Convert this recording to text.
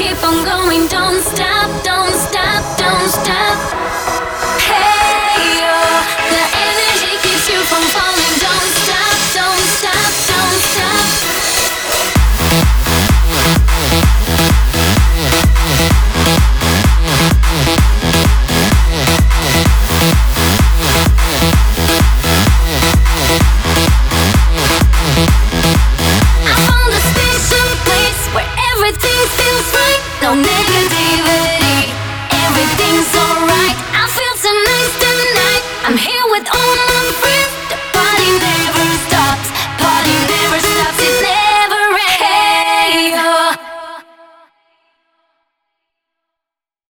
keep on going, don't stop, don't stop. I'm here with all